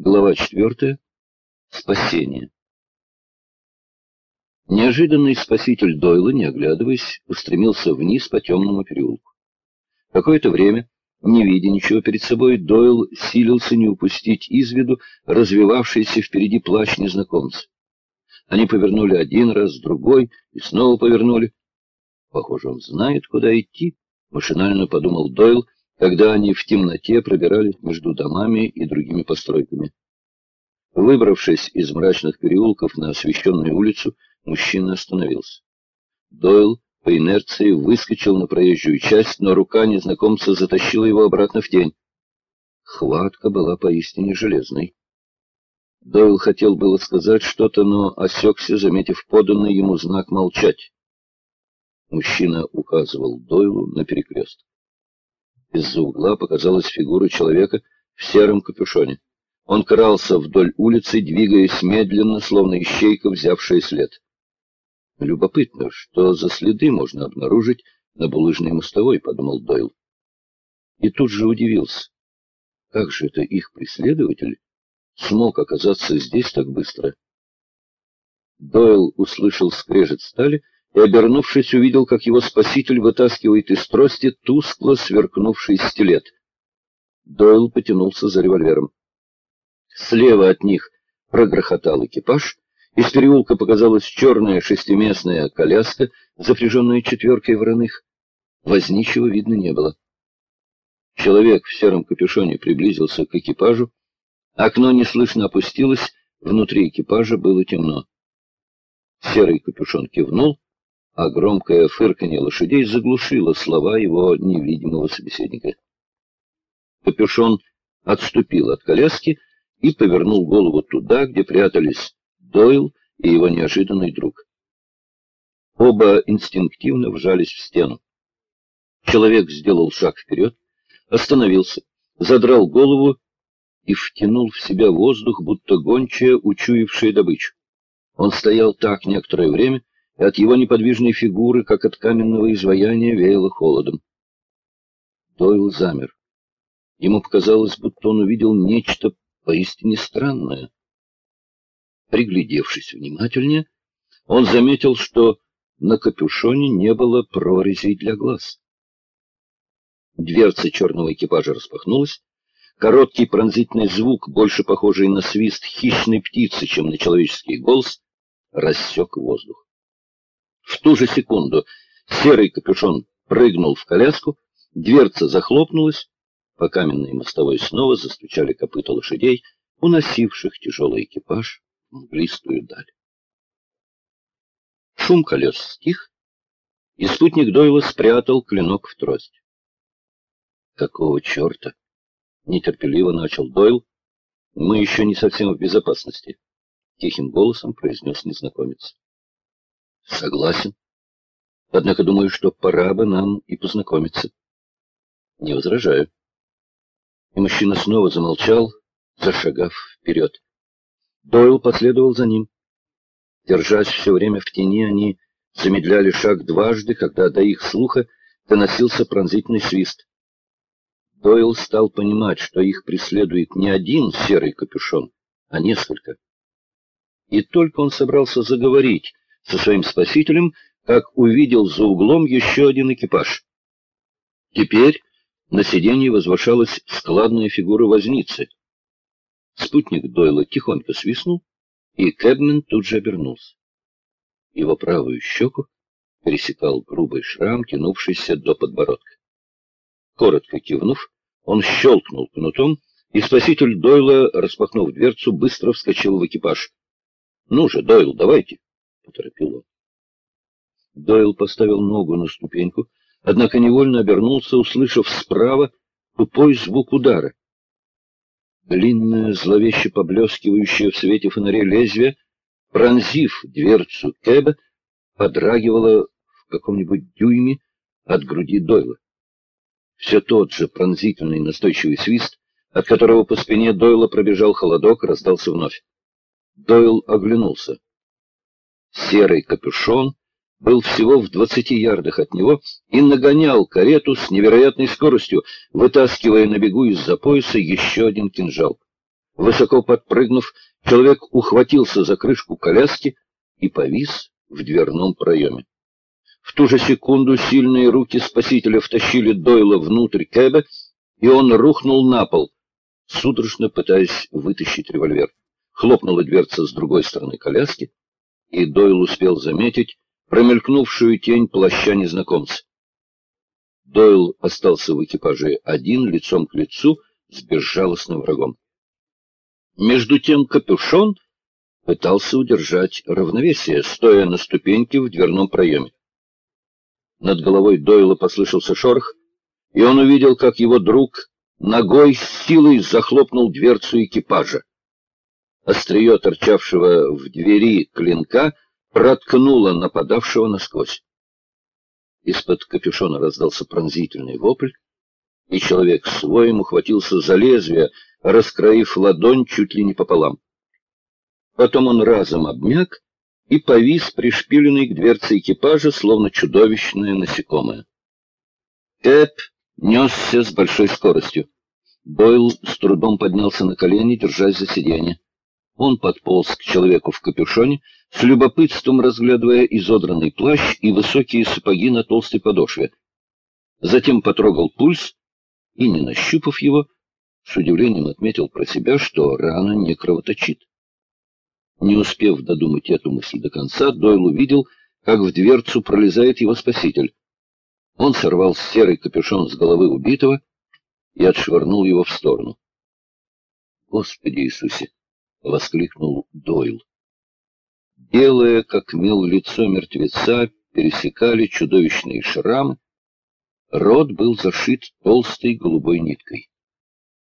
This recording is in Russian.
Глава четвертая. Спасение. Неожиданный спаситель Дойла, не оглядываясь, устремился вниз по темному переулку. Какое-то время, не видя ничего перед собой, Дойл силился не упустить из виду развивавшийся впереди плащ незнакомца. Они повернули один раз, другой, и снова повернули. Похоже, он знает, куда идти, — машинально подумал Дойл, — когда они в темноте пробирались между домами и другими постройками. Выбравшись из мрачных переулков на освещенную улицу, мужчина остановился. Дойл по инерции выскочил на проезжую часть, но рука незнакомца затащила его обратно в тень. Хватка была поистине железной. Дойл хотел было сказать что-то, но осекся, заметив поданный ему знак молчать. Мужчина указывал Дойлу на перекресток. Из-за угла показалась фигура человека в сером капюшоне. Он крался вдоль улицы, двигаясь медленно, словно ищейка, взявшая след. Любопытно, что за следы можно обнаружить на булыжной мостовой, — подумал Дойл. И тут же удивился. Как же это их преследователь смог оказаться здесь так быстро? Дойл услышал скрежет стали, — и, обернувшись, увидел, как его спаситель вытаскивает из трости тускло сверкнувший стилет. Дойл потянулся за револьвером. Слева от них прогрохотал экипаж, из переулка показалась черная шестиместная коляска, запряженная четверкой вороных. Возничего видно не было. Человек в сером капюшоне приблизился к экипажу. Окно неслышно опустилось, внутри экипажа было темно. Серый капюшон кивнул, а громкое фырканье лошадей заглушило слова его невидимого собеседника. Капюшон отступил от коляски и повернул голову туда, где прятались Дойл и его неожиданный друг. Оба инстинктивно вжались в стену. Человек сделал шаг вперед, остановился, задрал голову и втянул в себя воздух, будто гончая, учуявшая добычу. Он стоял так некоторое время, и от его неподвижной фигуры, как от каменного изваяния, веяло холодом. Дойл замер. Ему показалось, будто он увидел нечто поистине странное. Приглядевшись внимательнее, он заметил, что на капюшоне не было прорезей для глаз. Дверца черного экипажа распахнулась. Короткий пронзительный звук, больше похожий на свист хищной птицы, чем на человеческий голос, рассек воздух. В ту же секунду серый капюшон прыгнул в коляску, дверца захлопнулась, по каменной мостовой снова застучали копыта лошадей, уносивших тяжелый экипаж в мглистую даль. Шум колес стих, и спутник Дойла спрятал клинок в трость. «Какого черта?» — нетерпеливо начал Дойл. «Мы еще не совсем в безопасности», — тихим голосом произнес незнакомец. Согласен. Однако думаю, что пора бы нам и познакомиться. Не возражаю. И мужчина снова замолчал, зашагав вперед. Дойл последовал за ним. Держась все время в тени, они замедляли шаг дважды, когда до их слуха доносился пронзительный свист. Дойл стал понимать, что их преследует не один серый капюшон, а несколько. И только он собрался заговорить, со своим спасителем, как увидел за углом еще один экипаж. Теперь на сиденье возвышалась складная фигура возницы. Спутник Дойла тихонько свистнул, и Кэбмен тут же обернулся. Его правую щеку пересекал грубый шрам, тянувшийся до подбородка. Коротко кивнув, он щелкнул кнутом, и спаситель Дойла, распахнув дверцу, быстро вскочил в экипаж. — Ну же, Дойл, давайте поторопил он. Дойл поставил ногу на ступеньку, однако невольно обернулся, услышав справа тупой звук удара. Длинное, зловеще поблескивающее в свете фонарей лезвие, пронзив дверцу Кэба, подрагивало в каком-нибудь дюйме от груди Дойла. Все тот же пронзительный настойчивый свист, от которого по спине Дойла пробежал холодок, раздался вновь. Дойл оглянулся. Серый капюшон был всего в двадцати ярдах от него и нагонял карету с невероятной скоростью, вытаскивая на бегу из-за пояса еще один кинжал. Высоко подпрыгнув, человек ухватился за крышку коляски и повис в дверном проеме. В ту же секунду сильные руки спасителя втащили Дойла внутрь кэба, и он рухнул на пол, судорожно пытаясь вытащить револьвер. Хлопнула дверца с другой стороны коляски, и Дойл успел заметить промелькнувшую тень плаща незнакомца. Дойл остался в экипаже один, лицом к лицу, с безжалостным врагом. Между тем капюшон пытался удержать равновесие, стоя на ступеньке в дверном проеме. Над головой Дойла послышался шорох, и он увидел, как его друг ногой с силой захлопнул дверцу экипажа. Острие торчавшего в двери клинка проткнуло нападавшего насквозь. Из-под капюшона раздался пронзительный вопль, и человек своим ухватился за лезвие, раскроив ладонь чуть ли не пополам. Потом он разом обмяк и повис, пришпиленный к дверце экипажа, словно чудовищное насекомое. Кэп несся с большой скоростью. Дойл с трудом поднялся на колени, держась за сиденье. Он подполз к человеку в капюшоне, с любопытством разглядывая изодранный плащ и высокие сапоги на толстой подошве. Затем потрогал пульс и, не нащупав его, с удивлением отметил про себя, что рана не кровоточит. Не успев додумать эту мысль до конца, Дойл увидел, как в дверцу пролезает его спаситель. Он сорвал серый капюшон с головы убитого и отшвырнул его в сторону. «Господи Иисусе!» — воскликнул Дойл. Белое, как мел лицо мертвеца, пересекали чудовищные шрамы. Рот был зашит толстой голубой ниткой.